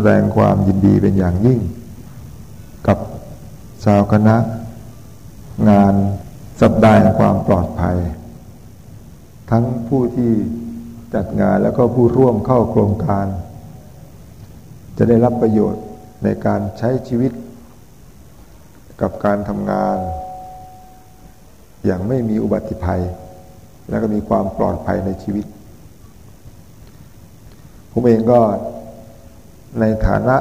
แสดงความยินดีเป็นอย่างยิ่ง กับชาวคณะ งานสัปดาห์ความปลอดภัย ทั้งผู้ที่จัดงานแล้วก็ผู้ร่วมเข้าโครงการ จะได้รับประโยชน์ในการใช้ชีวิต กับการทำงาน อย่างไม่มีอุบัติภัย แล้วก็มีความปลอดภัยในชีวิต ผมเองก็ ในฐานะ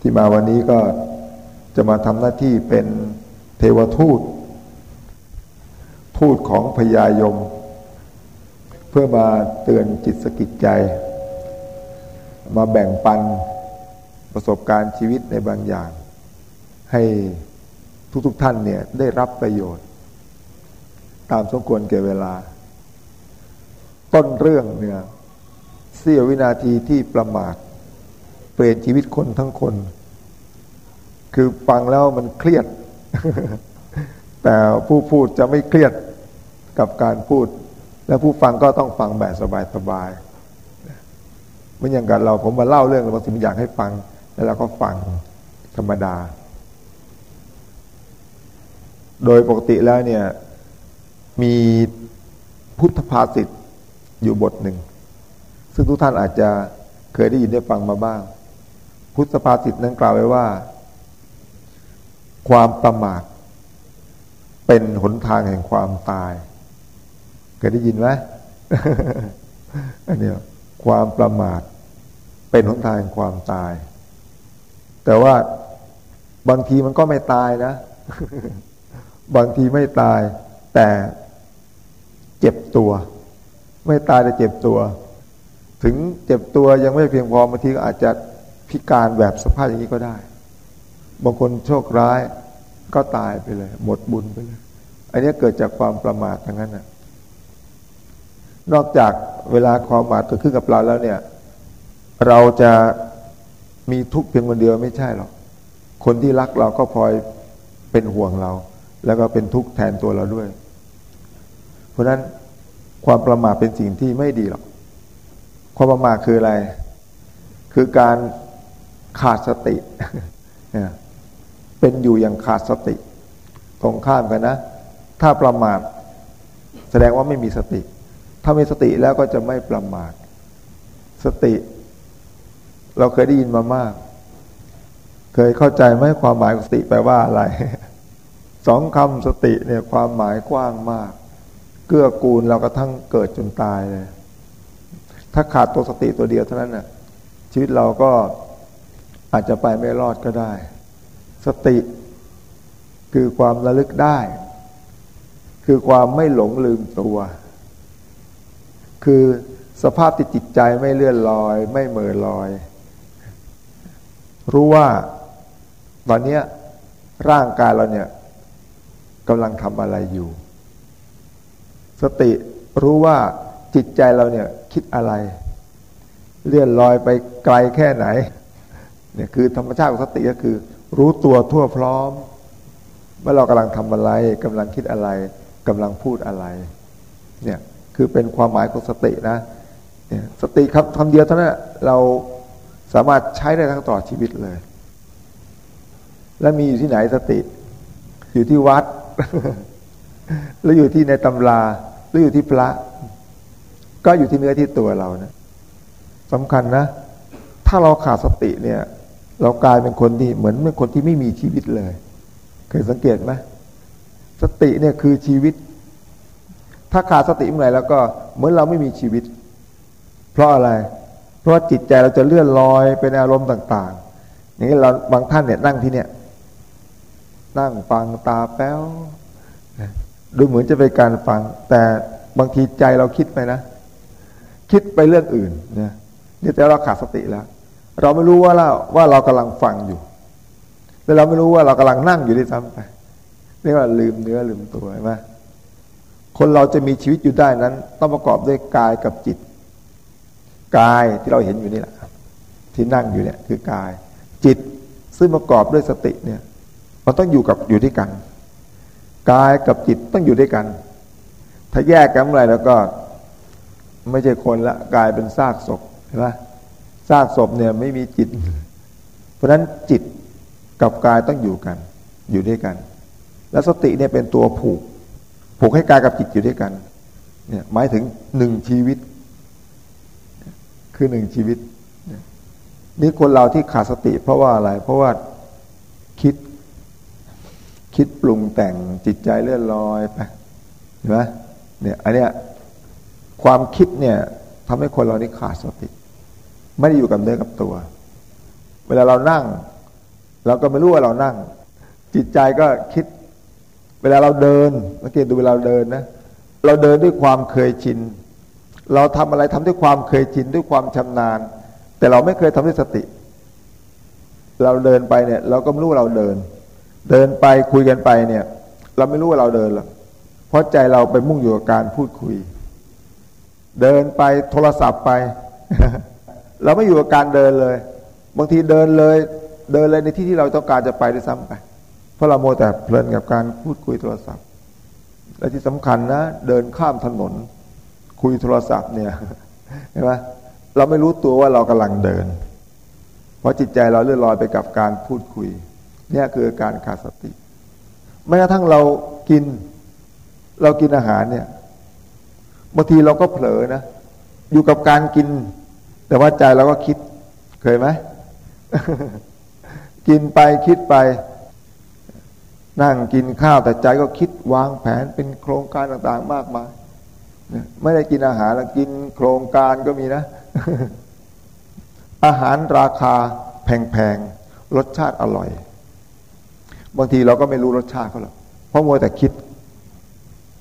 ที่มาวันนี้ก็จะมาทำหน้าที่เป็นเทวทูต ทูตของพญายม เพื่อมาเตือนจิตสกิจใจ มาแบ่งปันประสบการณ์ชีวิตในบางอย่าง ให้ทุกๆทท่านเนี่ยได้รับประโยชน์ ตามสมควรแก่เวลา ต้นเรื่องเนี่ยเสี้ยววินาทีที่ประมาท เปลี่ยนชีวิตคนทั้งคน คือฟังแล้วมันเครียด แต่ผู้พูดจะไม่เครียดกับการพูด และผู้ฟังก็ต้องฟังแบบสบายๆเหมือนอย่างกันเราผมมาเล่าเรื่องบางสิ่งอยากให้ฟัง แล้วเราก็ฟังธรรมดา โดยปกติแล้วเนี่ยมีพุทธภาษิตอยู่บทหนึ่ง ซึ่งทุกท่านอาจจะเคยได้ยินได้ฟังมาบ้าง พุทธภาษิตนั้นกล่าวไว้ว่า ความประมาทเป็นหนทางแห่งความตายเคยได้ยินไหมอันนี้ความประมาทเป็นหนทางแห่งความตาย แต่ว่าบางทีมันก็ไม่ตายนะ บางทีไม่ตาย แต่เจ็บตัว ไม่ตายแต่เจ็บตัว ถึงเจ็บตัวยังไม่เพียงพอบางทีก็อาจจะ พิการแบบสภาพอย่างนี้ก็ได้ บางคนโชคร้ายก็ตายไปเลย หมดบุญไปเลย อันนี้เกิดจากความประมาททั้งนั้นนะนอกจากเวลาความประมาทเกิดขึ้นกับเราแล้วเนี่ย เราจะมีทุกข์เพียงคนเดียวไม่ใช่หรอก คนที่รักเราก็พลอยเป็นห่วงเรา แล้วก็เป็นทุกข์แทนตัวเราด้วย เพราะฉะนั้นความประมาทเป็นสิ่งที่ไม่ดีหรอก ความประมาทคืออะไร คือการ ขาดสติเป็นอยู่อย่างขาดสติ ตรงข้ามกันนะ ถ้าประมาทแสดงว่าไม่มีสติ ถ้ามีสติแล้วก็จะไม่ประมาทสติ เราเคยได้ยินมามาก เคยเข้าใจไหมความหมายของสติแปลว่าอะไรสองคำสติเนี่ยความหมายกว้างมาก เกื้อกูลเรากระทั่งเกิดจนตายเลย ถ้าขาดตัวสติตัวเดียวเท่านั้นน่ะชีวิตเราก็ อาจจะไปไม่รอดก็ได้ สติคือความระลึกได้ คือความไม่หลงลืมตัว คือสภาพติดจิตใจไม่เลื่อนลอย ไม่เหม่อลอย รู้ว่าตอนนี้ร่างกายเราเนี่ยกำลังทำอะไรอยู่ สติรู้ว่าจิตใจเราเนี่ยคิดอะไร เลื่อนลอยไปไกลแค่ไหน เนี่ยคือธรรมชาติของสติก็คือ รู้ตัวทั่วพร้อมเมื่อเรากำลังทำอะไรกำลังคิดอะไรกำลังพูดอะไรเนี่ยคือเป็นความหมายของสตินะเนี่ยสติครับคำเดียวเท่านั้นเราสามารถใช้ได้ทั้งต่อดชีวิตเลย และมีอยู่ที่ไหนสติ อยู่ที่วัดหรืออยู่ที่ในตำราหรืออยู่ที่พระ ก็อยู่ที่เนื้อที่ตัวเรานะสำคัญนะ ถ้าเราขาดสติเนี่ย เรากลายเป็นคนที่เหมือนเป็นคนที่ไม่มีชีวิตเลย เคยสังเกตไหมสติเนี่ยคือชีวิต ถ้าขาดสติเมื่อไหร่แล้วก็เหมือนเราไม่มีชีวิต เพราะอะไร เพราะจิตใจเราจะเลื่อนลอยเป็นอารมณ์ต่าง ๆ อย่างนี้เราบางท่านเนี่ยนั่งที่เนี่ย นั่งฟังตาแป้วดูเหมือนจะเป็นการฟัง แต่บางทีใจเราคิดไปนะ คิดไปเรื่องอื่นเนี่ยนี่แต่เราขาดสติแล้ว เราไม่รู้ว่าเราว่าเรากำลังฟังอยู่แต่เราไม่รู้ว่าเรากำลังนั่งอยู่ด้วยซ้ำไปเรียกว่าลืมเนื้อลืมตัวใช่ไหมคนเราจะมีชีวิตอยู่ได้นั้น ต้องประกอบด้วยกายกับจิต กายที่เราเห็นอยู่นี่แหละที่นั่งอยู่เนี่ยคือกาย จิตซึ่งประกอบด้วยสติเนี่ย มันต้องอยู่กับอยู่ด้วยกัน กายกับจิตต้องอยู่ด้วยกัน ถ้าแยกกันเมื่อไรแล้วก็ ไม่ใช่คนละกลายเป็นซากศพเห็นไหม ซากศพเนี่ยไม่มีจิต เพราะฉะนั้นจิตกับกายต้องอยู่กัน อยู่ด้วยกัน แล้วสติเนี่ยเป็นตัวผูก ผูกให้กายกับจิตอยู่ด้วยกันเนี่ยหมายถึงหนึ่งชีวิต คือหนึ่งชีวิตนี่คนเราที่ขาดสติ เพราะว่าอะไร เพราะว่าคิด คิดปรุงแต่งจิตใจเลื่อนลอยไปเห็นไหมเนี่ยอันเนี้ยความคิดเนี่ยทำให้คนเรานี่ขาดสติ ไม่ได้อยู่กับเนื้อกับตัว เวลาเรานั่ง เราก็ไม่รู้ว่าเรานั่ง จิตใจก็คิด เวลาเราเดินสังเกตดูเวลาเราเดินนะ เราเดินด้วยความเคยชิน เราทำอะไรทำด้วยความเคยชินด้วยความชำนาญ แต่เราไม่เคยทำด้วยสติ เราเดินไปเนี่ย เราก็ไม่รู้ว่าเราเดิน เดินไปคุยกันไปเนี่ย เราไม่รู้ว่าเราเดินหรอกเพราะใจเราไปมุ่งอยู่กับการพูดคุย เดินไปโทรศัพท์ไป เราไม่อยู่กับการเดินเลย บางทีเดินเลย เดินเลยในที่ที่เราต้องการจะไปด้วยซ้ำไป เพราะเราโมแต่เพลินกับการพูดคุยโทรศัพท์ และที่สำคัญนะ เดินข้ามถนน คุยโทรศัพท์เนี่ยเห็นไหมเราไม่รู้ตัวว่าเรากำลังเดิน เพราะจิตใจเราเลื่อนลอยไปกับการพูดคุย เนี่ยคือการขาดสติแม้กระทั่งเรากิน เรากินอาหารเนี่ยบางทีเราก็เผลอนะ อยู่กับการกิน แต่ว่าใจเราก็คิดเคยไหมกินไปคิดไป นั่งกินข้าวแต่ใจก็คิดวางแผนเป็นโครงการต่างๆ มากมายไม่ได้กินอาหารแล้วกินโครงการก็มีนะ อาหารราคาแพงๆรสชาติอร่อย บางทีเราก็ไม่รู้รสชาติเขาหรอกเพราะมัวแต่คิด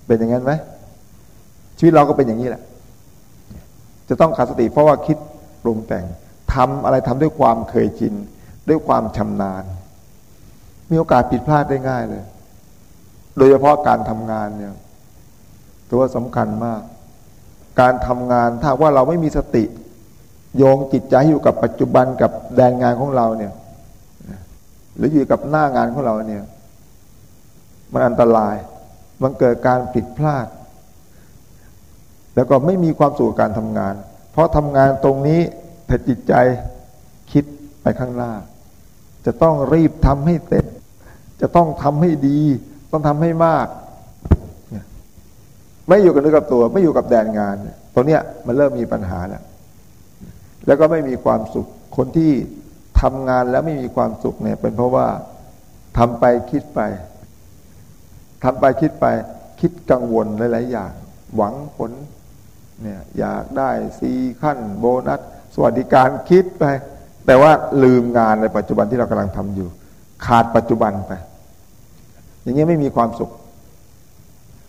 เป็นอย่างนั้นไหมชีวิตเราก็เป็นอย่างนี้แหละ จะต้องขาดสติเพราะว่าคิด ปรุงแต่งทำอะไรทำด้วยความเคยชิน ด้วยความชำนาญ มีโอกาสผิดพลาดได้ง่ายเลย โดยเฉพาะการทำงานเนี่ยตัวสำคัญมาก การทำงานถ้าว่าเราไม่มีสติ โยงจิตใจอยู่กับปัจจุบันกับแดนงานของเราเนี่ย หรืออยู่กับหน้างานของเราเนี่ย มันอันตราย มันเกิดการผิดพลาด แล้วก็ไม่มีความสุขการทำงาน เพราะทำงานตรงนี้แต่จิตใจคิดไปข้างหน้า จะต้องรีบทำให้เสร็จ จะต้องทำให้ดี ต้องทำให้มาก ไม่อยู่กับนื้อกับตัว ไม่อยู่กับแดนงานตรงเนี้ยมันเริ่มมีปัญหาแล้วแล้วก็ไม่มีความสุข คนที่ทำงานแล้วไม่มีความสุขเนี่ย เป็นเพราะว่าทำไปคิดไปทำไปคิดไป คิดกังวลหลาย ๆ อย่าง หวังผล เนี่ยอยากได้ซีขั้นโบนัส สวัสดิการคิดไป แต่ว่าลืมงานในปัจจุบันที่เรากำลังทำอยู่ ขาดปัจจุบันไป อย่างนี้ไม่มีความสุข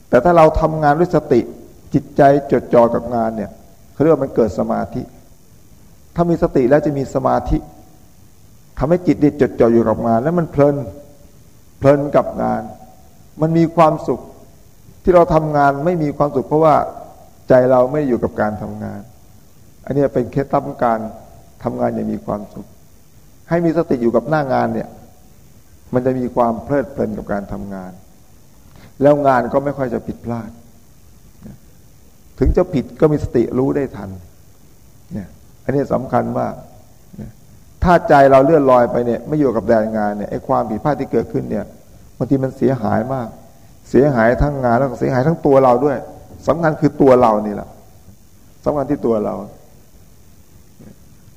แต่ถ้าเราทำงานด้วยสติจิตใจจดจ่อกับงานเนี่ยเขาเรียกว่ามันเกิดสมาธิ ถ้ามีสติแล้วจะมีสมาธิทำให้จิตเด็ดจดจ่ออยู่กับงาน แล้วมันเพลินเพลินกับงาน มันมีความสุขที่เราทำงานไม่มีความสุขเพราะว่า ใจเราไม่อยู่กับการทำงาน อันนี้เป็นเคล็ดลับการทำงานอย่างมีความสุข ให้มีสติอยู่กับหน้างานเนี่ย มันจะมีความเพลิดเพลินกับการทำงาน แล้วงานก็ไม่ค่อยจะผิดพลาด ถึงจะผิดก็มีสติรู้ได้ทัน เนี่ย อันนี้สำคัญมากถ้าใจเราเลื่อนลอยไปเนี่ยไม่อยู่กับแดนงานเนี่ยไอ้ความผิดพลาดที่เกิดขึ้นเนี่ยบางทีมันเสียหายมาก เสียหายทั้งงานแล้วก็เสียหายทั้งตัวเราด้วย สำคัญคือตัวเรานี่แหละสำคัญที่ตัวเรา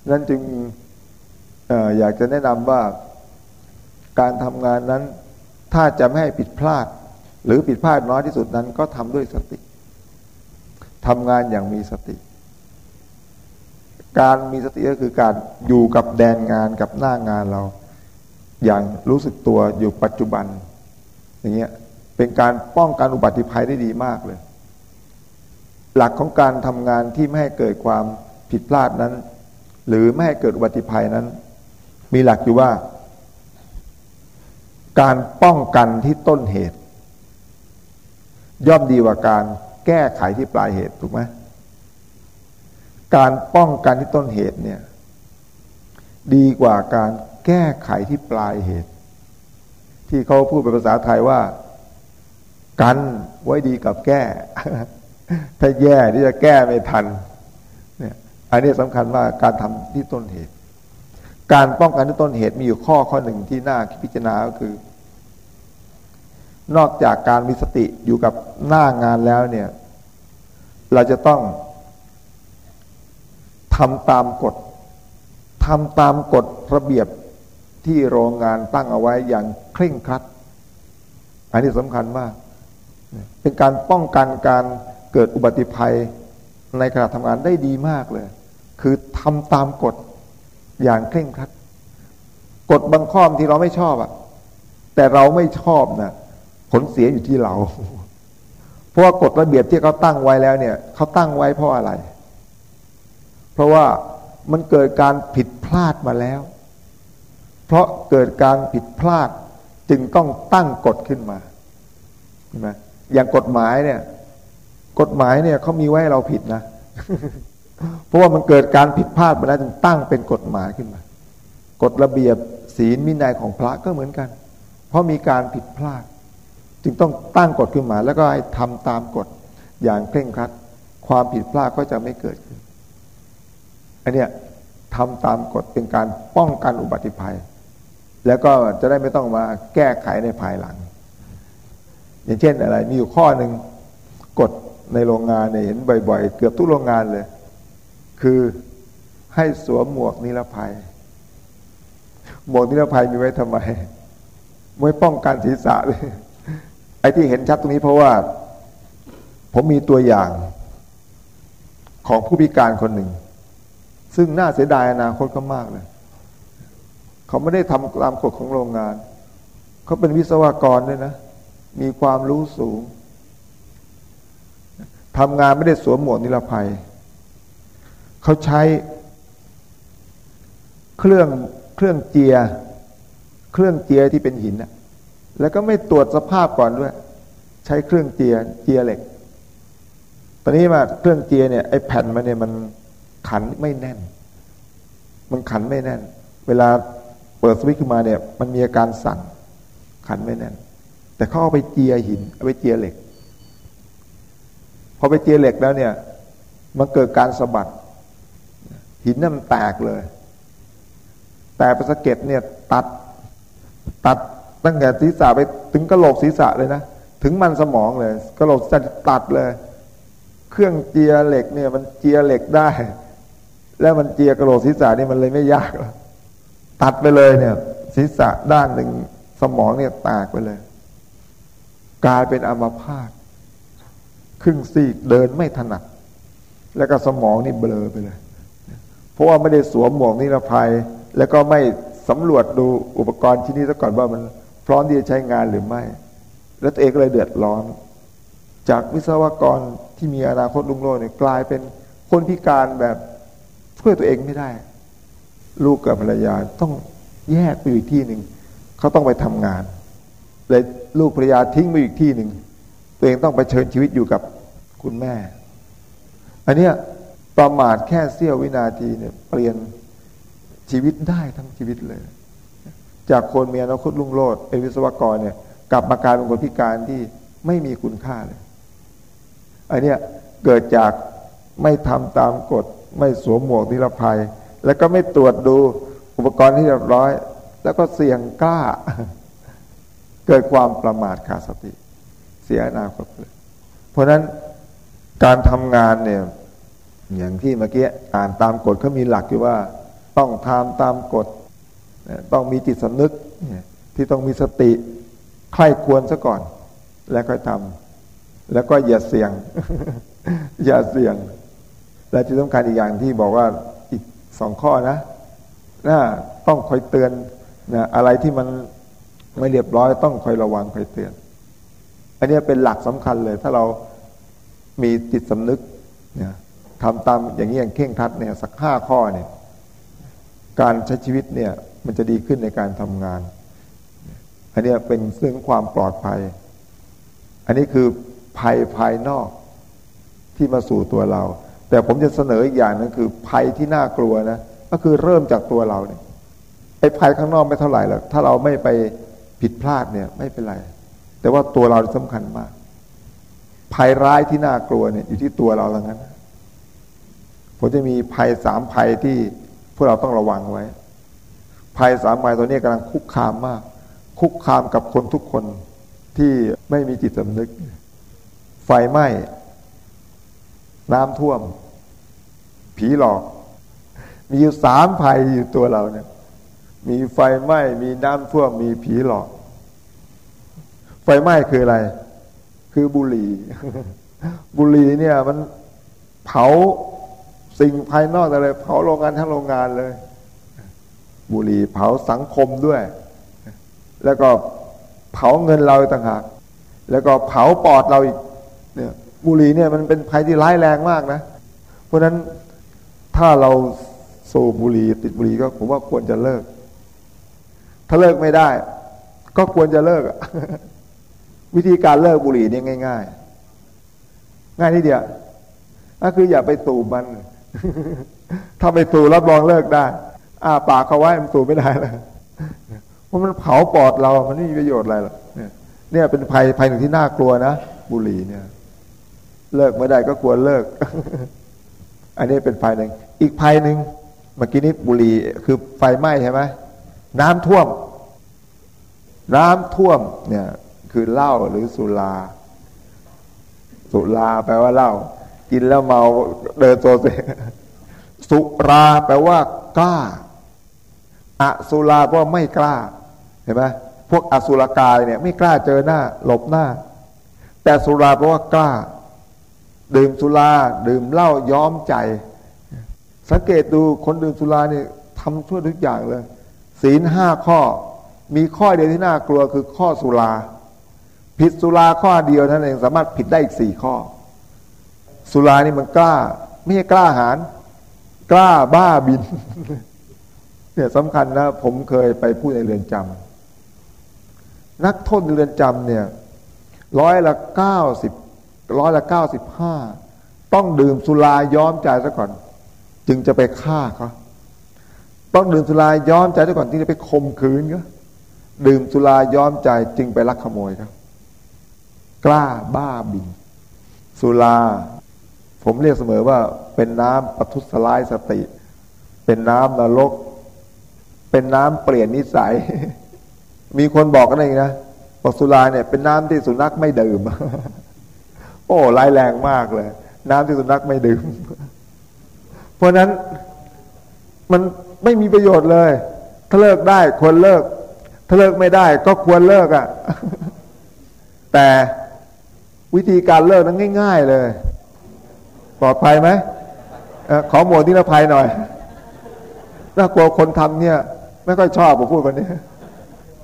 นั้นจึงออยากจะแนะนำว่าการทำงานนั้น ถ้าจะไม่ให้ผิดพลาด หรือผิดพลาดน้อยที่สุดนั้น ก็ทำด้วยสติทำงานอย่างมีสติ การมีสติก็คือการอยู่กับแดนงานกับหน้างานเรา อย่างรู้สึกตัวอยู่ปัจจุบัน อย่างเงี้ยเป็นการป้องกันอุบัติภัยได้ดีมากเลย หลักของการทำงานที่ไม่ให้เกิดความผิดพลาดนั้น หรือไม่ให้เกิดอุบัติภัยนั้น มีหลักอยู่ว่า การป้องกันที่ต้นเหตุ ย่อมดีกว่าการแก้ไขที่ปลายเหตุถูกไหมการป้องกันที่ต้นเหตุเนี่ย ดีกว่าการแก้ไขที่ปลายเหตุ ที่เขาพูดเป็นภาษาไทยว่า กันไว้ดีกับแก้ ถ้าแย่ที่จะแก้ไม่ทันเนี่ยอันนี้สำคัญว่าการทำที่ต้นเหตุ การป้องกันที่ต้นเหตุมีอยู่ข้อข้อหนึ่งที่น่าพิจารณาก็คือ นอกจากการมีสติอยู่กับหน้างานแล้วเนี่ย เราจะต้องทำตามกฎทำตามกฎระเบียบที่โรงงานตั้งเอาไว้อย่างเคร่งครัด อันนี้สำคัญมาก เป็นการป้องกันการ เกิดอุบัติภัยในขณะทำงานได้ดีมากเลย คือทำตามกฎอย่างเคร่งครัดกฎบางข้อที่เราไม่ชอบอะแต่เราไม่ชอบนะผลเสียอยู่ที่เรา เพราะว่ากฎระเบียบที่เขาตั้งไว้แล้วเนี่ยเขาตั้งไว้เพราะอะไร เพราะว่ามันเกิดการผิดพลาดมาแล้ว เพราะเกิดการผิดพลาดจึงต้องตั้งกฎขึ้นมาใช่ไหมอย่างกฎหมายเนี่ย กฎหมายเนี่ยเขามีไว้ให้เราผิดนะ เพราะว่ามันเกิดการผิดพลาดมาแล้วจึงตั้งเป็นกฎหมายขึ้นมากฎระเบียบศีลมินัยของพระก็เหมือนกัน เพราะมีการผิดพลาด จึงต้องตั้งกฎขึ้นมา แล้วก็ให้ทำตามกฎอย่างเคร่งครัด ความผิดพลาดก็จะไม่เกิดขึ้นอันเนี้ยทำตามกฎเป็นการป้องกันอุบัติภัย แล้วก็จะได้ไม่ต้องมาแก้ไขในภายหลัง อย่างเช่นอะไร มีอยู่ข้อหนึ่งกฎ ในโรงงานเนี่ยเห็นบ่อย ๆ เกือบทุกโรงงานเลย คือให้สวมหมวกนิรภัย หมวกนิรภัยมีไว้ทำไมไม่ป้องกันศีรษะเลยไอ้ที่เห็นชัดตรงนี้เพราะว่า ผมมีตัวอย่างของผู้พิการคนหนึ่ง ซึ่งน่าเสียดายอนาคตก็มากเลย เขาไม่ได้ทำตามกฎของโรงงาน เขาเป็นวิศวกรด้วยนะ มีความรู้สูง ทำงานไม่ได้สวมหมวกนิรภัย เขาใช้เครื่องเครื่องเจีย เครื่องเจียที่เป็นหินนะแล้วก็ไม่ตรวจสภาพก่อนด้วย ใช้เครื่องเจียเจียเหล็ก ตอนนี้มาเครื่องเจียเนี่ยไอ้แผ่นมันเนี่ยมันขันไม่แน่น มันขันไม่แน่น เวลาเปิดสวิตช์ขึ้นมาเนี่ย มันมีอาการสั่นขันไม่แน่น แต่เขาเอาไปเจียหิน เอาไปเจียเหล็ก พอไปเจียเหล็กแล้วเนี่ย มันเกิดการสะบัด หินนั่นมันแตกเลย แต่ประสเก็ตเนี่ยตัดตัดตั้งแต่ศีรษะไปถึงกระโหลกศีรษะเลยนะ ถึงมันสมองเลยกระโหลกศีรษะตัดเลย เครื่องเจียเหล็กเนี่ย มันเจียเหล็กได้ แล้วมันเจียกระโหลกศีรษะนี่มันเลยไม่ยากหรอกตัดไปเลยเนี่ย ศีรษะด้านหนึ่งสมองเนี่ยแตกไปเลย กลายเป็นอัมพาต ครึ่งซีกเดินไม่ถนัด แล้วก็สมองนี่เบลอไปเลย เพราะว่าไม่ได้สวมหมวกนิรภัย แล้วก็ไม่สำรวจดูอุปกรณ์ที่นี้ซะก่อนว่ามันพร้อมที่จะใช้งานหรือไม่ แล้วตัวเองก็เลยเดือดร้อน จากวิศวกรที่มีอนาคตลุ่งโรจน์เนี่ยกลายเป็นคนพิการแบบช่วยตัวเองไม่ได้ ลูกกับภรรยาต้องแยกไปอีกที่หนึ่งเขาต้องไปทำงานเลยลูกภรรยาทิ้งไปอีกที่หนึ่ง ตัวเองต้องไปเชิญชีวิตอยู่กับคุณแม่ อันเนี้ยประมาทแค่เสี้ยววินาทีเนี่ยเปลี่ยนชีวิตได้ทั้งชีวิตเลย จากคนเมีอนาคตลุ่งโลดเป็นวิศวกรเนี่ย กลับมากลายเป็นคนพิการที่ไม่มีคุณค่าเลยอันเนี้ยเกิดจากไม่ทำตามกฎ ไม่สวมหมวกนิรภัย แล้วก็ไม่ตรวจดูอุปกรณ์ที่เรียบร้อย แล้วก็เสี่ยงกล้า เกิดความประมาทขาดสติ เสียอนาคตเลย เพราะนั้นการทำงานเนี่ย อย่างที่เมื่อกี้อ่านตามกฎเขามีหลักอยู่ว่า ต้องทำตามกฎ ต้องมีจิตสำนึกที่ต้องมีสติใคร่ควรซะก่อน แล้วค่อยทำแล้วก็อย่าเสี่ยง อย่าเสี่ยง และที่สำคัญอีกอย่างที่บอกว่าอีกสองข้อนะนะต้องคอยเตือนนะอะไรที่มันไม่เรียบร้อยต้องคอยระวังคอยเตือน อันนี้เป็นหลักสำคัญเลย ถ้าเรามีจิตสำนึกเนี่ยทำตามอย่างนี้อย่างเข่งทัดเนี่ยสักห้าข้อเนี่ยการใช้ชีวิตเนี่ยมันจะดีขึ้นในการทำงาน อันนี้เป็นเรื่องความปลอดภัย อันนี้คือภัยภายนอกที่มาสู่ตัวเรา แต่ผมจะเสนออีกอย่างนึงคือภัยที่น่ากลัวนะก็คือเริ่มจากตัวเราเนี่ยไอ้ภัยข้างนอกไม่เท่าไหร่หรอกถ้าเราไม่ไปผิดพลาดเนี่ยไม่เป็นไร แต่ว่าตัวเราสำคัญมาก ภัยร้ายที่น่ากลัวเนี่ยอยู่ที่ตัวเราแล้วงั้นผมจะมีภัยสามภัยที่พวกเราต้องระวังไว้ ภัยสามภัยตัวนี้กำลังคุกคามมาก คุกคามกับคนทุกคนที่ไม่มีจิตสำนึก ไฟไหม้ น้ำท่วม ผีหลอก มีอยู่สามภัยอยู่ตัวเราเนี่ย มีไฟไหม้ มีน้ำท่วม มีผีหลอก ไฟไหม้คืออะไร คือบุหรี่ บุหรี่เนี่ยมันเผาสิ่งภายนอกอะไรเผาโรงงานทั้งโรงงานเลย บุหรี่เผาสังคมด้วย แล้วก็เผาเงินเราต่างหากแล้วก็เผาปอดเราอีกเนี่ยบุหรี่เนี่ยมันเป็นภัยที่ร้ายแรงมากนะ เพราะฉะนั้นถ้าเราสูบบุหรี่ติดบุหรี่ก็ผมว่าควรจะเลิก ถ้าเลิกไม่ได้ ก็ควรจะเลิก วิธีการเลิกบุหรี่นี่ยง่าย ๆ ง่ายที่เดียวก็คืออย่าไปสูบมัน ถ้าไปสูบรับรองเลิกได้อาปากเขาไว้มันสูบไม่ได้เลยเพราะมันเผาปอดเรา มันไม่มีประโยชน์อะไรหรอกเนี่ยเป็นภัยภัยหนึ่งที่น่ากลัวนะบุหรี่เนี่ย เลิกไม่ได้ก็ควรเลิก อันนี้เป็นภัยหนึ่งอีกภัยหนึ่งเมื่อกี้นี้บุหรี่คือไฟไหม้ใช่ไหมน้ำท่วม น้ำท่วมเนี่ย คือเหล้าหรือสุราสุราแปลว่าเหล้ากินแล้วเมาเดินโซเซสุราแปลว่ากล้าอสุราเพราไม่กล้า เห็นไหมพวกอสุรกายเนี่ยไม่กล้าเจอหน้า หลบหน้า แต่สุราเพราะว่ากล้า ดื่มสุราดื่มเหล้าย้อมใจ สังเกตดูคนดื่มสุราเนี่ยทำทั่วทุกอย่างเลย ศีลห้าข้อ มีข้อเดียวที่น่ากลัวคือข้อสุรา ผิดสุราข้อเดียวนั่นเองสามารถผิดได้อีกสี่ข้อ สุรานี่มันกล้า ไม่ใช่กล้าหาญกล้าบ้าบินเนี่ยสำคัญนะ ผมเคยไปพูดในเรือนจำนักโทษในเรือนจำเนี่ยร้อยละเก้าสิบร้อยละเก้าสิบห้าต้องดื่มสุราย้อมใจซะก่อน จึงจะไปฆ่าเขาต้องดื่มสุราย้อมใจซะก่อนที่จะไปข่มขืนเขาดื่มสุราย้อมใจจึงไปลักขโมยครับ กล้าบ้าบิน สุรา ผมเรียกเสมอว่าเป็นน้ำปทุสลายสติ เป็นน้ำนรก เป็นน้ำเปลี่ยนนิสัย มีคนบอกกันเองนะบอกสุราเนี่ยเป็นน้ำที่สุนัขไม่ดื่ม โอ้ร้ายแรงมากเลย น้ำที่สุนัขไม่ดื่ม เพราะนั้นมันไม่มีประโยชน์เลย ถ้าเลิกได้ควรเลิก ถ้าเลิกไม่ได้ก็ควรเลิกอะ่ะ แต่ วิธีการเลิกนั้นง่าย ๆ เลย ปลอดภัยไหมอขอหมวดนิรภัยหน่อยถ้ากลัวคนทำเนี่ย ไม่ค่อยชอบผมพูดคนนี้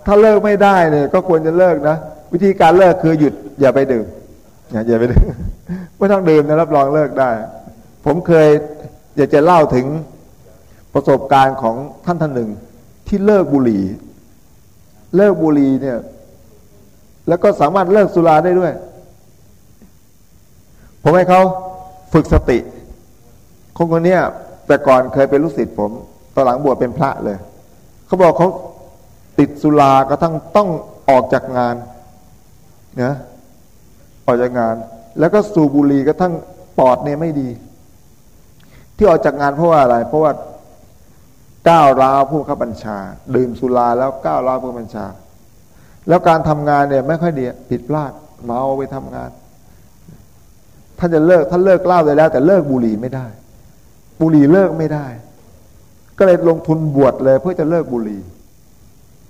ถ้าเลิกไม่ได้เนี่ย ก็ควรจะเลิกนะวิธีการเลิกคือหยุด อย่าไปดื่มอย่าไปดื่มไม่ต้องดื่มนะรับรองเลิกได้ ผมเคยอยากจะเล่าถึงประสบการณ์ของท่านท่านหนึ่ง ที่เลิกบุหรี่ เลิกบุหรี่เนี่ย แล้วก็สามารถเลิกสุราได้ด้วย ผมให้เขาฝึกสติ คนคนนี้แต่ก่อนเคยเป็นลูกศิษย์ผมตอนหลังบวชเป็นพระเลย เขาบอกเขาติดสุรากระทั่งต้องออกจากงานนะออกจากงาน แล้วก็สูบบุหรี่กระทั่งปอดเนี่ยไม่ดี ที่ออกจากงานเพราะว่าอะไร เพราะว่าก้าวร้าวผู้ขับบัญชา ดื่มสุราแล้วก้าวร้าวผู้บัญชา แล้วการทำงานเนี่ยไม่ค่อยดีผิดพลาดเมาไปทำงาน ท่านจะเลิกท่านเลิกเล่าได้แล้ว แต่เลิกบุหรี่ไม่ได้ บุหรี่เลิกไม่ได้ ก็เลยลงทุนบวชเลยเพื่อจะเลิกบุหรี่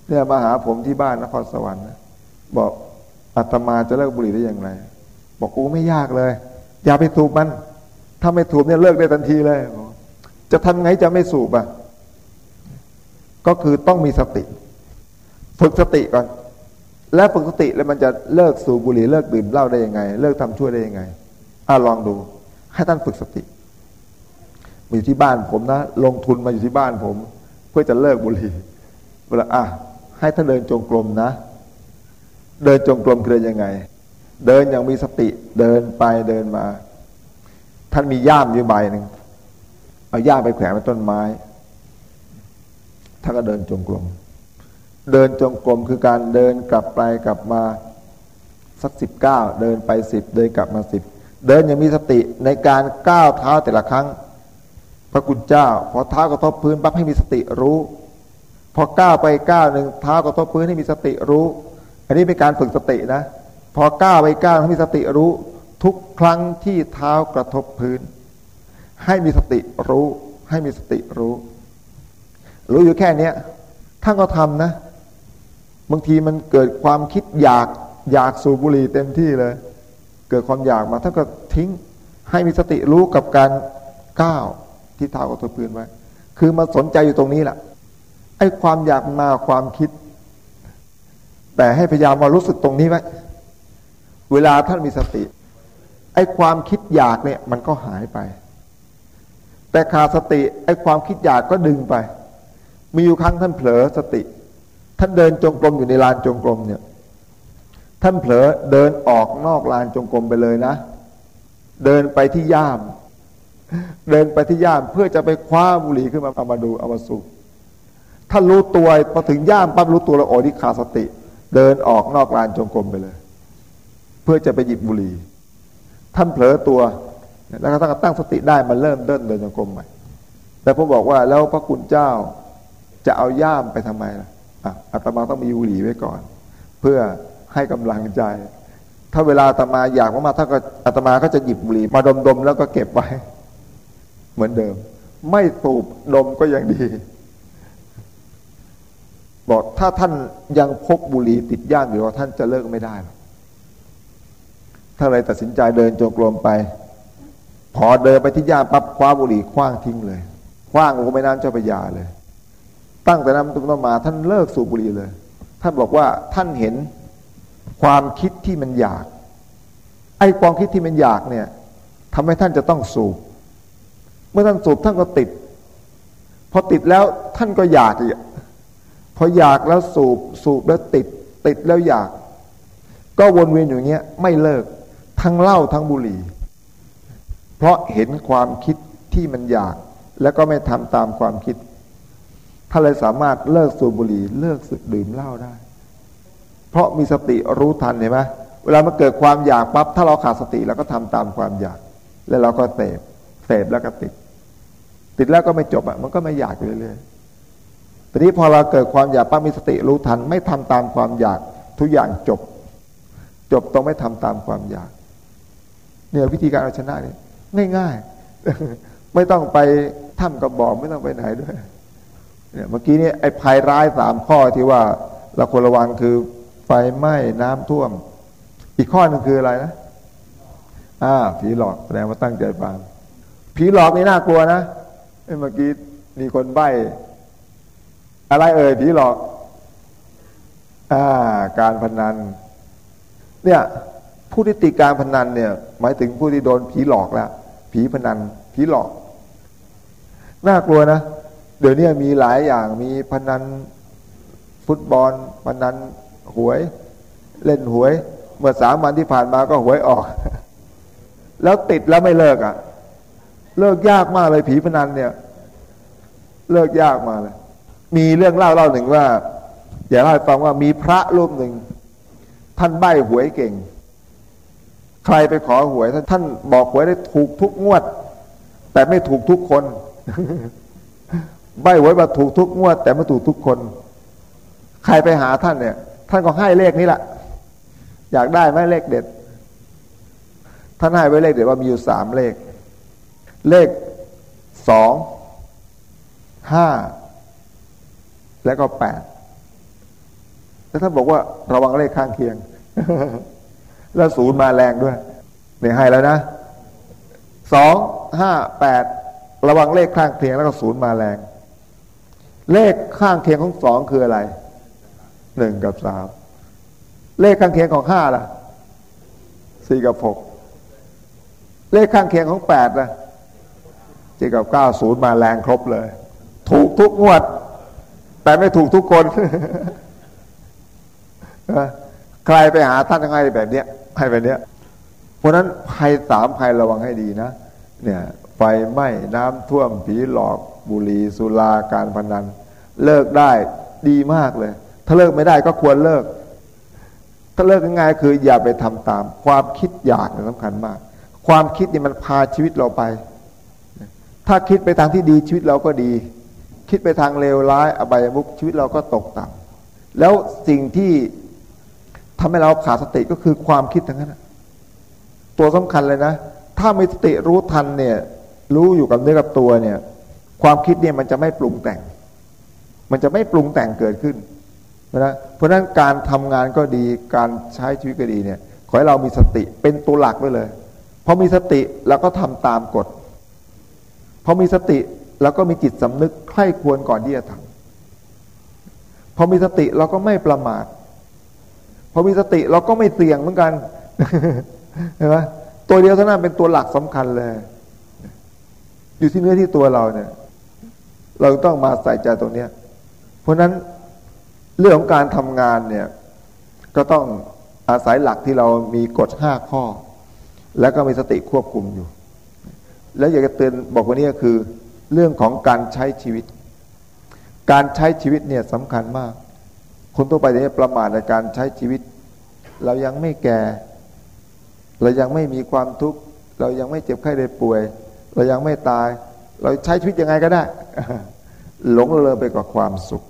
เนี่ยมาหาผมที่บ้านนครสวรรค์นะบอกอาตมาจะเลิกบุหรี่ได้อย่างไร บอกกูไม่ยากเลย อย่าไปสูบมัน ถ้าไม่สูบเนี่ยเลิกได้ทันทีเลย จะทำไงจะไม่สูบอะ ก็คือต้องมีสติ ฝึกสติก่อน แล้วฝึกสติแล้วมันจะเลิกสูบบุหรี่เลิกดื่มเหล้าได้ยังไง เลิกทำชั่วได้ยังไง อ่าลองดู ให้ท่านฝึกสติ มาอยู่ที่บ้านผมนะ ลงทุนมาอยู่ที่บ้านผม เพื่อจะเลิกบุหรี่เวลาอะให้ท่านเดินจงกรมนะ เดินจงกรมคือยังไง เดินอย่างมีสติเดินไปเดินมา ท่านมีย่ามอยู่ใบหนึ่งเอาย่ามไปแขวนไว้ต้นไม้ท่านก็เดินจงกรมเดินจงกรมคือการเดินกลับไปกลับมาสักสิบเก้าเดินไปสิบเดินกลับมาสิบ เดินอย่างมีสติในการก้าวเท้าแต่ละครั้ง พระคุณเจ้า พอเท้ากระทบพื้นปั๊บให้มีสติรู้ พอก้าวไปก้าวหนึ่งเท้ากระทบพื้นให้มีสติรู้ อันนี้เป็นการฝึกสตินะ พอก้าวไปก้าวให้มีสติรู้ ทุกครั้งที่เท้ากระทบพื้น ให้มีสติรู้ ให้มีสติรู้ รู้อยู่แค่เนี้ยท่านก็ทำนะ บางทีมันเกิดความคิดอยากอยากสูบบุหรี่เต็มที่เลย เกิดความอยากมาท่านก็ทิ้งให้มีสติรู้กับการก้าวที่เท้ากระทบพื้นไว้ คือมาสนใจอยู่ตรงนี้แหละไอ้ความอยากมาความคิด แต่ให้พยายามมารู้สึกตรงนี้ไว้ เวลาท่านมีสติ ไอ้ความคิดอยากเนี่ยมันก็หายไป แต่ขาดสติไอ้ความคิดอยากก็ดึงไป มีอยู่ครั้งท่านเผลอสติ ท่านเดินจงกรมอยู่ในลานจงกรมเนี่ย ท่านเผลอเดินออกนอกลานจงกรมไปเลยนะ เดินไปที่ย่าม เดินไปที่ย่ามเพื่อจะไปคว้าบุหรี่ขึ้นมาเอามาดูเอามาสูบถ้ารู้ตัวพอถึงย่ามปั๊บรู้ตัวแล้วโอ้ที่ขาดสติ เดินออกนอกลานจงกรมไปเลย เพื่อจะไปหยิบบุหรี่ ท่านเผลอตัว แล้วก็ตั้งสติได้มาเริ่มเดินเดินจงกรมใหม่แต่ผมบอกว่าแล้วพระคุณเจ้าจะเอาย่ามไปทำไมล่ะอะอาตมาต้องมีบุหรี่ไว้ก่อน เพื่อ ให้กำลังใจ ถ้าเวลาอาตมาอยากมากๆถ้าก็อาตมาก็จะหยิบบุหรี่มาดมๆแล้วก็เก็บไว้ เหมือนเดิม ไม่สูบดมก็ยังดี บอกถ้าท่านยังพกบุหรี่ติดย่ามอยู่ท่านจะเลิกไม่ได้ถ้าเลยตัดสินใจเดินจงกรมไป พอเดินไปที่ย่ามปั๊บคว้าบุหรี่คว้างทิ้งเลยคว้างลงไปน้ำเจ้าพระยาเลย ตั้งแต่นั้นต้นมาท่านเลิกสูบบุหรี่เลย ท่านบอกว่าท่านเห็น ความคิดที่มันอยาก ไอ้ความคิดที่มันอยากเนี่ยทำให้ท่านจะต้องสูบ เมื่อท่านสูบท่านก็ติด พอติดแล้วท่านก็อยากอีกพออยากแล้วสูบ สูบแล้วติด ติดแล้วอยาก ก็วนเวียนอย่างเงี้ยไม่เลิก ทั้งเหล้าทั้งบุหรี่ เพราะเห็นความคิดที่มันอยาก แล้วก็ไม่ทำตามความคิดถ้าเลยสามารถเลิกสูบบุหรี่ เลิกสึกดื่มเหล้าได้ เพราะมีสติรู้ทันเห็นไหมเวลามันเกิดความอยากปั๊บถ้าเราขาดสติเราก็ทำตามความอยาก แล้วเราก็เสพเสพแล้วก็ติด ติดแล้วก็ไม่จบอะมันก็ไม่อยากเรื่อยๆทีนี้พอเราเกิดความอยากปั๊บมีสติรู้ทัน ไม่ทำตามความอยากทุกอย่างจบ จบต้องไม่ทำตามความอยาก เนี่ยวิธีการเอาชนะเนี่ยง่ายๆ ไม่ต้องไปถ้ำกระบอกไม่ต้องไปไหนด้วยเนี่ยเมื่อกี้นี้ไอ้ภัยร้ายสามข้อที่ว่าเราควรระวังคือ ไฟไหม้น้ำท่วม อีกข้อหนึ่งคืออะไรนะอ่าผีหลอกแสดงว่าตั้งใจฟังผีหลอกนี่น่ากลัวนะเมื่อกี้มีคนใบ้ อะไรเอ่ยผีหลอกอ่าการพนัน เนี่ยผู้ที่ติดการพนันเนี่ย หมายถึงผู้ที่โดนผีหลอกแล้วผีพนันผีหลอก น่ากลัวนะเดี๋ยวนี้มีหลายอย่างมีพนันฟุตบอลพนัน หวย เล่นหวย เมื่อสามวันที่ผ่านมาก็หวยออก แล้วติดแล้วไม่เลิกอะ่ะ เลิกยากมากเลยผีพนันเนี่ย เลิกยากมากเลย มีเรื่องเล่าเล่าหนึ่งว่าอย่าเล่าให้ฟังว่ามีพระรูปหนึ่ง ท่านใบ้หวยเก่ง ใครไปขอหวยท่านท่านบอกหวยได้ถูกทุกงวด แต่ไม่ถูกทุกคนใบหวยมาถูกทุกงวด แต่ไม่ถูกทุกคน ใครไปหาท่านเนี่ย ท่านก็ให้เลขนี้แหละอยากได้ไหมเลขเด็ด ท่านให้ไว้เลขเด็ดว่ามีอยู่สามเลข เลขสองห้าแล้วก็แปดแล้วท่านบอกว่าระวังเลขข้างเคียง แล้วศูนย์มาแรงด้วยเนี่ยให้แล้วนะสองห้าแปดระวังเลขข้างเคียงแล้วก็ศูนย์มาแรง เลขข้างเคียงของสองคืออะไร หนึ่งกับสามเลขข้างเคียงของห้าล่ะสี่กับหกเลขข้างเคียงของแปดล่ะเจ็ดกับเก้าศูนย์มาแรงครบเลย ถูกทุกงวด แต่ไม่ถูกทุกคนใครไปหาท่านให้แบบเนี้ยให้แบบเนี้ย เพราะนั้นภัยสามภัยระวังให้ดีนะ เนี่ยไฟไหม้น้ำท่วมผีหลอกบุหรี่สุราการพนัน เลิกได้ดีมากเลย ถ้าเลิกไม่ได้ก็ควรเลิก ถ้าเลิกง่ายๆคืออย่าไปทำตาม ความคิดอยากสำคัญมาก ความคิดนี่มันพาชีวิตเราไป ถ้าคิดไปทางที่ดีชีวิตเราก็ดี คิดไปทางเลวร้ายอบายมุขชีวิตเราก็ตกต่ำแล้วสิ่งที่ทำให้เราขาดสติก็คือความคิดทั้งนั้นตัวสำคัญเลยนะ ถ้ามีสติรู้ทันเนี่ย รู้อยู่กับเนื้อกับตัวเนี่ย ความคิดเนี่ยมันจะไม่ปรุงแต่ง มันจะไม่ปรุงแต่งเกิดขึ้น นะเพราะฉะนั้นการทำงานก็ดีการใช้ชีวิตก็ดีเนี่ยขอให้เรามีสติเป็นตัวหลักไว้เลยพอมีสติเราก็ทำตามกฎพอมีสติเราก็มีจิตสำนึกใคร่ควรก่อนที่จะทำพอมีสติเราก็ไม่ประมาทพอมีสติเราก็ไม่เสี่ยงเหมือนกันเห็นไหมตัวเดียวเท่านั้นเป็นตัวหลักสำคัญเลย อยู่ที่เนื้อที่ตัวเราเนี่ย เราต้องมาใส่ใจตรงเนี้ย เพราะนั้น เรื่องของการทำงานเนี่ยก็ต้องอาศัยหลักที่เรามีกฎห้าข้อ แล้วก็มีสติควบคุมอยู่ แล้วอยากจะเตือนบอกว่านี่ก็คือ เรื่องของการใช้ชีวิต การใช้ชีวิตเนี่ยสำคัญมาก คนทั่วไปเนี่ยประมาทในการใช้ชีวิต เรายังไม่แก่ เรายังไม่มีความทุกข์เรายังไม่เจ็บไข้ได้ป่วย เรายังไม่ตาย เราใช้ชีวิตยังไงก็ได้ หลงเลยไปกับความสุข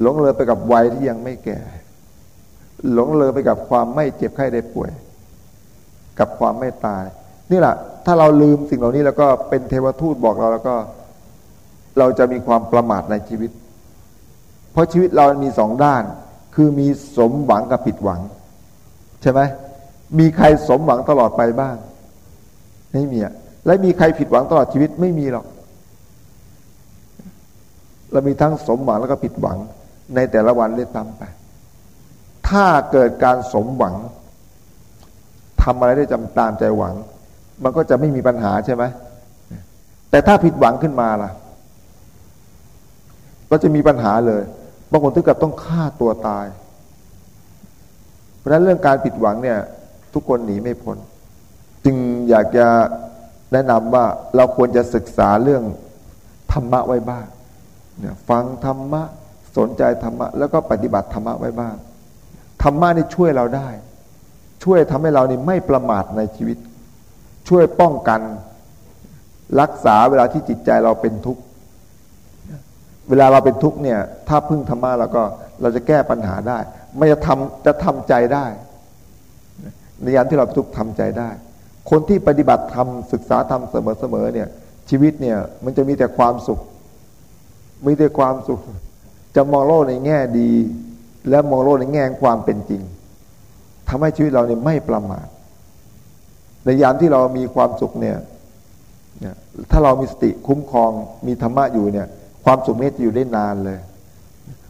หลงเลยไปกับวัยที่ยังไม่แก่ หลงเลยไปกับความไม่เจ็บไข้ได้ป่วย กับความไม่ตาย นี่แหละถ้าเราลืมสิ่งเหล่านี้แล้วก็เป็นเทวทูตบอกเราแล้วก็ เราจะมีความประมาทในชีวิต เพราะชีวิตเรามีสองด้าน คือมีสมหวังกับผิดหวัง ใช่ไหมมีใครสมหวังตลอดไปบ้าง ไม่มีอะและมีใครผิดหวังตลอดชีวิตไม่มีหรอกเรามีทั้งสมหวังแล้วก็ผิดหวัง ในแต่ละวันได้ตามไป ถ้าเกิดการสมหวังทำอะไรได้จำตามใจหวัง มันก็จะไม่มีปัญหาใช่ไหมแต่ถ้าผิดหวังขึ้นมาล่ะ ก็จะมีปัญหาเลยบางคนถึงกับต้องฆ่าตัวตาย เพราะฉะนั้นเรื่องการผิดหวังเนี่ย ทุกคนหนีไม่พ้นจึงอยากจะแนะนำว่าเราควรจะศึกษาเรื่องธรรมะไว้บ้างเนี่ยฟังธรรมะ สนใจธรรมะแล้วก็ปฏิบัติธรรมะไว้บ้างธรรมะนี่ช่วยเราได้ ช่วยทำให้เรานี่ไม่ประมาทในชีวิต ช่วยป้องกันรักษาเวลาที่จิตใจเราเป็นทุกข์เวลาเราเป็นทุกข์เนี่ย ถ้าพึ่งธรรมะเราก็เราจะแก้ปัญหาได้ ไม่จะทำจะทำใจได้ ในยามที่เราทุกข์ทำใจได้ คนที่ปฏิบัติธรรมศึกษาธรรมเสมอๆเนี่ย ชีวิตเนี่ย มันจะมีแต่ความสุข มีแต่ความสุข จะมองโลกในแง่ดี และมองโลกในแง่ความเป็นจริงทำให้ชีวิตเราเนี่ยไม่ประมาทในยามที่เรามีความสุขเนี่ยถ้าเรามีสติคุ้มครองมีธรรมะอยู่เนี่ย ความสุขนี้จะอยู่ได้นานเลย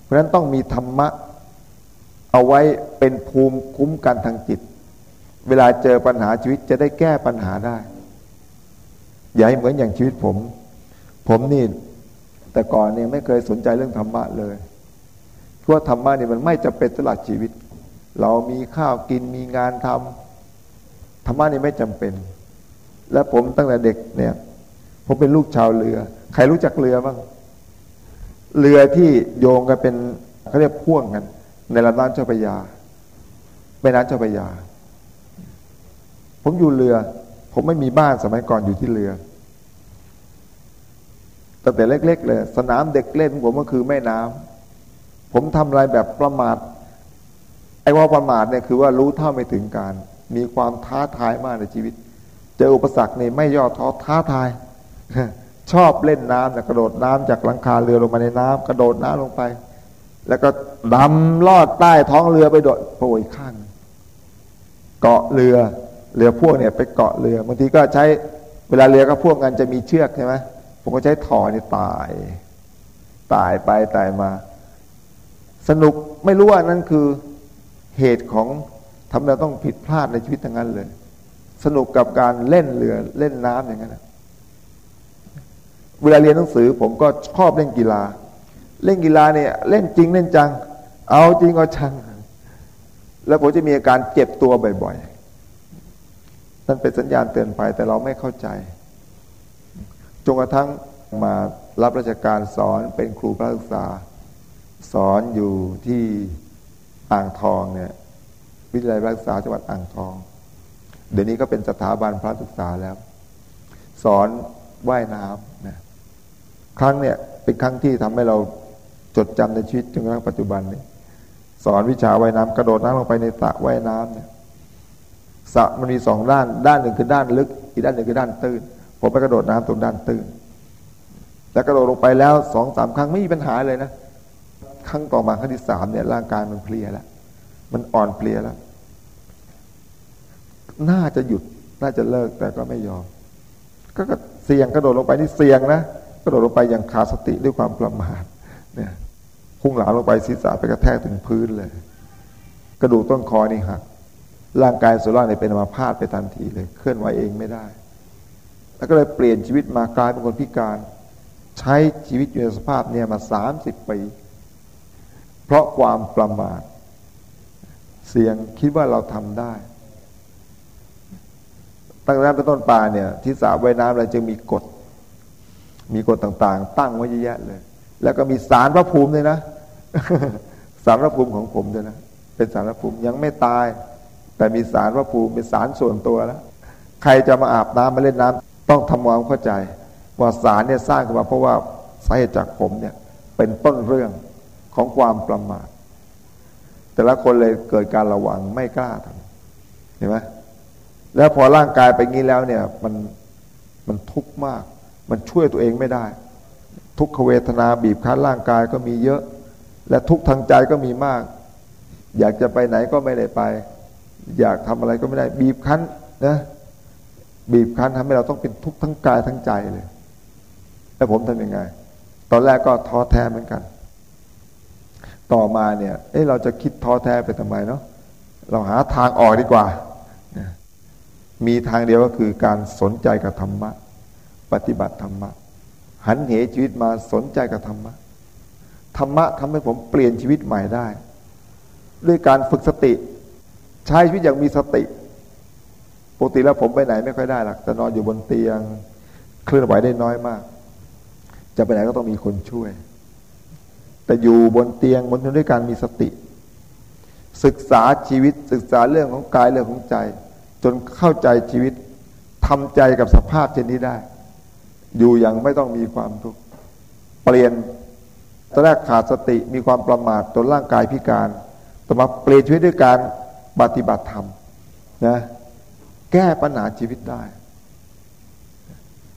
เพราะฉะนั้นต้องมีธรรมะเอาไว้เป็นภูมิคุ้มกันทางจิต เวลาเจอปัญหาชีวิตจะได้แก้ปัญหาได้ อย่าให้เหมือนอย่างชีวิตผม ผมนี่ แต่ก่อนเนี่ยไม่เคยสนใจเรื่องธรรมะเลยเพราะธรรมะเนี่ยมันไม่จะเป็นตลอดชีวิต เรามีข้าวกินมีงานทำธรรมะนี่ไม่จำเป็น และผมตั้งแต่เด็กเนี่ย ผมเป็นลูกชาวเรือ ใครรู้จักเรือบ้างเรือที่โยงกันเป็นเขาเรียกพ่วงกัน ในลำน้ำเจ้าพระยาแม่น้ำเจ้าพระยา ผมอยู่เรือ ผมไม่มีบ้านสมัยก่อนอยู่ที่เรือ ตั้งแต่เล็ก ๆ เลย สนามเด็กเล่นผมก็คือแม่น้ำผมทำอะไรแบบประมาทไอ้ว่าประมาทเนี่ยคือว่ารู้เท่าไม่ถึงการ มีความท้าทายมากในชีวิต เจออุปสรรคเนี่ไม่ย่อท้อท้าทาย ชอบเล่นน้ำกระโดดน้ำจากหลังคาเรือลงมาในน้ำกระโดดน้ำลงไป แล้วก็ดำลอดใต้ท้องเรือไปโดดโผล่ข้างเกาะเรือเรือพ่วงเนี่ยไปเกาะเรือบางทีก็ใช้เวลาเรือก็พ่วงกันจะมีเชือกใช่ไหม ผมก็ใช้ถอนี่ตาย ตายไปตายมา สนุกไม่รู้ว่านั่นคือเหตุของทำเราต้องผิดพลาดในชีวิตทั้งนั้นเลย สนุกกับการเล่นเรือเล่นน้ำอย่างนั้นเวลาเรียนหนังสือ ผมก็ชอบเล่นกีฬา เล่นกีฬาเนี่ย เล่นจริงเล่นจัง เอาจริงเอาชัง แล้วผมจะมีอาการเจ็บตัวบ่อยๆนั่นเป็นสัญญาณเตือนภัยแต่เราไม่เข้าใจ จนกระทั่งมารับราชการสอนเป็นครูพระศึกษา สอนอยู่ที่อ่างทองเนี่ยวิทยาลัยพระศึกษาจังหวัดอ่างทอง เดี๋ยวนี้ก็เป็นสถาบันพระศึกษาแล้ว สอนว่ายน้ำนะครั้งเนี่ยเป็นครั้งที่ทำให้เราจดจำในชีวิตจนกระทั่งปัจจุบันนี้สอนวิชาว่ายน้ำกระโดดน้ำลงไปในสระว่ายน้ำเนี่ยสระมันมีสองด้าน ด้านหนึ่งคือด้านลึก อีกด้านหนึ่งคือด้านตื้น ผมไปกระโดดน้ำตรงด้านตื้นแล้วกระโดดลงไปแล้วสองสามครั้งไม่มีปัญหาเลยนะครั้งต่อมาครั้งที่สามเนี่ยร่างกายมันเพลียแล้วมันอ่อนเพลียแล้ว น่าจะหยุดน่าจะเลิกแต่ก็ไม่ยอม ก็เสี่ยงกระโดดลงไปนี่เสี่ยงนะกระโดดลงไปอย่างขาดสติด้วยความประมาทเนี่ยพุ่งหลาลงไปศีรษะไปกระแทกถึงพื้นเลย กระดูกต้นคอนี่หักร่างกายส่วนล่างเนี่ยเป็นอัมาพาดไปทันทีเลย เคลื่อนไหวเองไม่ได้ แล้วก็เลยเปลี่ยนชีวิตมากลายเป็นคนพิการ ใช้ชีวิตอยู่ในสภาพเนี่ยมาสามสิบปีเพราะความประมาท เสียงคิดว่าเราทำได้ตั้งแต่นั้นเป็นต้นปลาเนี่ยที่สระว่ายน้ำเรจึงมีกฎ มีกฎต่างๆ ตั้งไว้เยอะแยะเลย แล้วก็มีสารพระภูมิเลยนะสารพระภูมิของผมด้วยนะเป็นสารพระภูมิยังไม่ตาย แต่มีสารพระภูมิเป็นสารส่วนตัวแล้วใครจะมาอาบน้ำมาเล่นน้ำ ต้องทำความเข้าใจว่าสารเนี่ยสร้างขึ้นมาเพราะว่าสาเหตุจากผมเนี่ยเป็นต้นเรื่องของความประมาทแต่ละคนเลยเกิดการระวังไม่กล้าทำเห็นไหมแล้วพอร่างกายไปงี้แล้วเนี่ยมันมันทุกข์มาก มันช่วยตัวเองไม่ได้ ทุกขเวทนาบีบคั้นร่างกายก็มีเยอะ และทุกทางใจก็มีมาก อยากจะไปไหนก็ไม่ได้ไป อยากทำอะไรก็ไม่ได้บีบคั้นนะ บีบคั้นทำให้เราต้องเป็นทุกข์ทั้งกายทั้งใจเลย แล้วผมทำยังไง ตอนแรกก็ท้อแท้เหมือนกัน ต่อมาเนี่ย เอ๊ะเราจะคิดท้อแท้ไปทำไมเนาะ เราหาทางออกดีกว่า มีทางเดียวก็คือการสนใจกับธรรมะ ปฏิบัติธรรมะ หันเหชีวิตมาสนใจกับธรรมะ ธรรมะทำให้ผมเปลี่ยนชีวิตใหม่ได้ ด้วยการฝึกสติ ใช้ชีวิตอย่างมีสติ ปกติแล้วผมไปไหนไม่ค่อยได้หรอกแต่นอนอยู่บนเตียง เคลื่อนไหวได้น้อยมาก จะไปไหนก็ต้องมีคนช่วย แต่อยู่บนเตียงบนด้วยการมีสติ ศึกษาชีวิตศึกษาเรื่องของกายเรื่องของใจ จนเข้าใจชีวิตทำใจกับสภาพเช่นนี้ได้ อยู่อย่างไม่ต้องมีความทุกข์เปลี่ยนตอนแรกขาดสติมีความประมาทจนร่างกายพิการ ต่อมาเปลี่ยนชีวิตด้วยการปฏิบัติธรรมนะ แก้ปัญหาชีวิตได้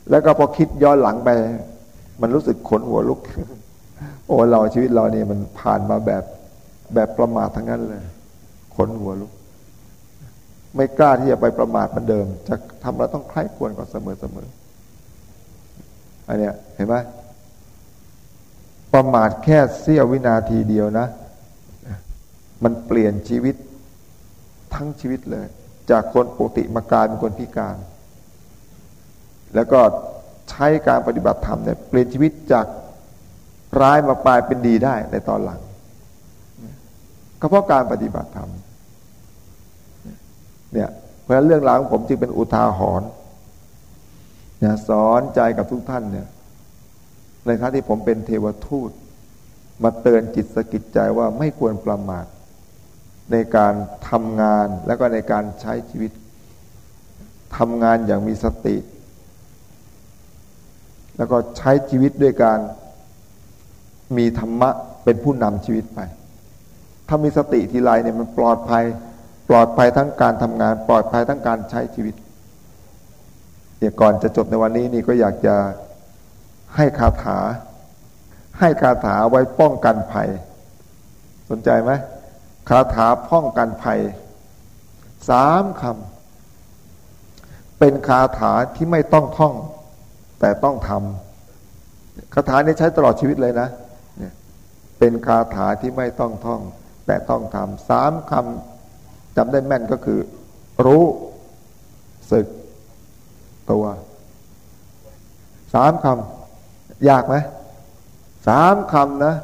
แล้วก็พอคิดย้อนหลังไป มันรู้สึกขนหัวลุก โอ้เราชีวิตเราเนี่ยมันผ่านมาแบบแบบประมาททั้งนั้นเลย ขนหัวลุก ไม่กล้าที่จะไปประมาทเหมือนเดิม จะทำเราต้องใคร่ควรก่อนเสมอเสมออันเนี้ยเห็นไหมประมาทแค่เสี้ยววินาทีเดียวนะ มันเปลี่ยนชีวิตทั้งชีวิตเลย จากคนปกติมากลายเป็นคนพิการ แล้วก็ใช้การปฏิบัติธรรมเนี่ยเปลี่ยนชีวิตจากร้ายมาปลายเป็นดีได้ในตอนหลังก็เพราะการปฏิบัติธรรมเนี่ยเพราะเรื่องราวของผมจึงเป็นอุทาหรณ์เนี่ยสอนใจกับทุกท่านเนี่ยในครั้งที่ผมเป็นเทวทูต มาเตือนจิตสกิจใจว่าไม่ควรประมาท ในการทำงานแล้วก็ในการใช้ชีวิตทำงานอย่างมีสติ แล้วก็ใช้ชีวิตด้วยการมีธรรมะเป็นผู้นำชีวิตไป ถ้ามีสติทีไรเนี่ยมันปลอดภัย ปลอดภัยทั้งการทำงาน ปลอดภัยทั้งการใช้ชีวิตเดี๋ยวก่อนจะจบในวันนี้นี่ก็อยากจะให้คาถา ให้คาถาไว้ป้องกันภัย สนใจไหม คาถาป้องกันภัยสามคำเป็นคาถาที่ไม่ต้องท่อง แต่ต้องทำคาถานี้ใช้ตลอดชีวิตเลยนะเป็นคาถาที่ไม่ต้องท่อง แต่ต้องทำสามคำจำได้แม่นก็คือ รู้สึกตัวสามคำยากไหมสามคำนะ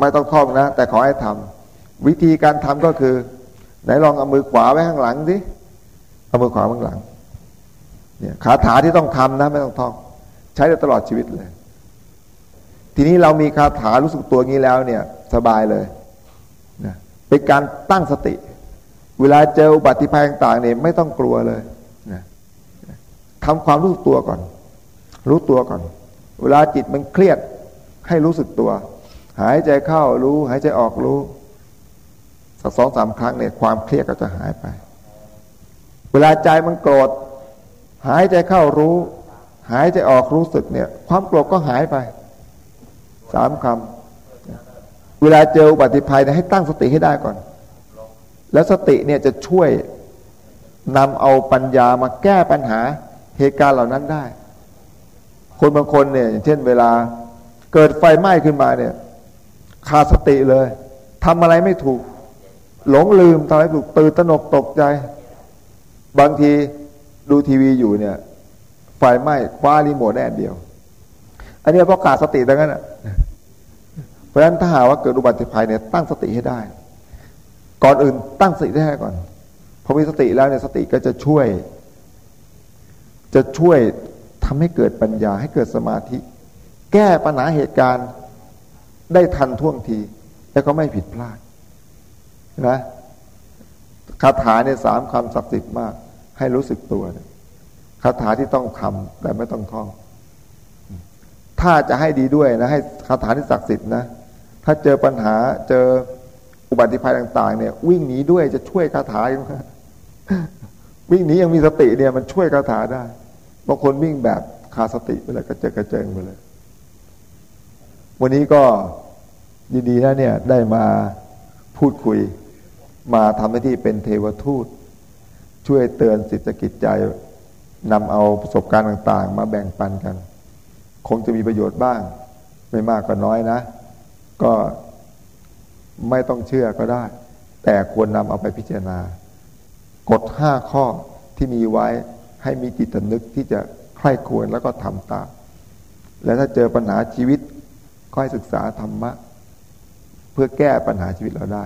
ไม่ต้องท่องนะ แต่ขอให้ทำ วิธีการทำก็คือ ไหนลองเอามือขวาไว้ข้างหลังสิเอามือขวาข้างหลังเนี่ยคาถาที่ต้องทำนะไม่ต้องท่อง ใช้ได้ตลอดชีวิตเลย ทีนี้เรามีคาถารู้สึกตัวงี้แล้วเนี่ย สบายเลยนะเป็นการตั้งสติ เวลาเจออุบัติภัยต่างๆเนี่ยไม่ต้องกลัวเลยนะทำความรู้สึกตัวก่อน รู้ตัวก่อน เวลาจิตมันเครียดให้รู้สึกตัว หายใจเข้ารู้ หายใจออกรู้ สักสองสามครั้งเนี่ยความเครียดก็จะหายไป เวลาใจมันโกรธหายใจเข้ารู้ หายใจออกรู้สึกเนี่ย ความโกรธก็หายไปสามคำเวลาเจออุบัติภัยเนี่ยให้ตั้งสติให้ได้ก่อน แล้วสติเนี่ยจะช่วยนำเอาปัญญามาแก้ปัญหาเหตุการณ์เหล่านั้นได้ คนบางคนเนี่ยอย่างเช่นเวลาเกิดไฟไหม้ขึ้นมาเนี่ยขาดสติเลยทำอะไรไม่ถูก หลงลืมทำอะไรถูกตื่นตระหนกตกใจ บางทีดูทีวีอยู่เนี่ย ไฟไหม้คว้ารีโมทแน่เดียว อันนี้เพราะขาดสติดังนั้นเพราะฉะนั้นถ้าหาว่าเกิดอุบัติภัยเนี่ยตั้งสติให้ได้ ก่อนอื่นตั้งสติให้ได้ก่อนพอมีสติแล้วเนี่ยสติก็จะช่วย จะช่วยทำให้เกิดปัญญาให้เกิดสมาธิ แก้ปัญหาเหตุการณ์ได้ทันท่วงที แล้วก็ไม่ผิดพลาด นะคาถาเนี่ยสามคำศักดิ์สิทธิ์มาก ให้รู้สึกตัวคาถาที่ต้องทำแต่ไม่ต้องท่อง ถ้าจะให้ดีด้วยนะ ให้คาถาที่ศักดิ์สิทธิ์นะถ้าเจอปัญหาเจออุบัติภัยต่าง ๆ เนี่ย วิ่งหนีด้วยจะช่วยคาถาอย่างวิ่งหนียังมีสติเนี่ยมันช่วยคาถาได้บางคนวิ่งแบบขาดสติไปเลยกระเจิงกระเจิงไปเลย วันนี้ก็ยินดีนะเนี่ยได้มาพูดคุย มาทำหน้าที่เป็นเทวทูต ช่วยเตือนสิทธิกิจใจนำเอาประสบการณ์ต่าง ๆ มาแบ่งปันกัน คงจะมีประโยชน์บ้าง ไม่มากก็น้อยนะ ก็ไม่ต้องเชื่อก็ได้ แต่ควรนำเอาไปพิจารณา กฎห้าข้อที่มีไว้ให้มีจิตนึกที่จะใคร่ควรแล้วก็ทำตาม และถ้าเจอปัญหาชีวิตก็ให้ศึกษาธรรมะ เพื่อแก้ปัญหาชีวิตเราได้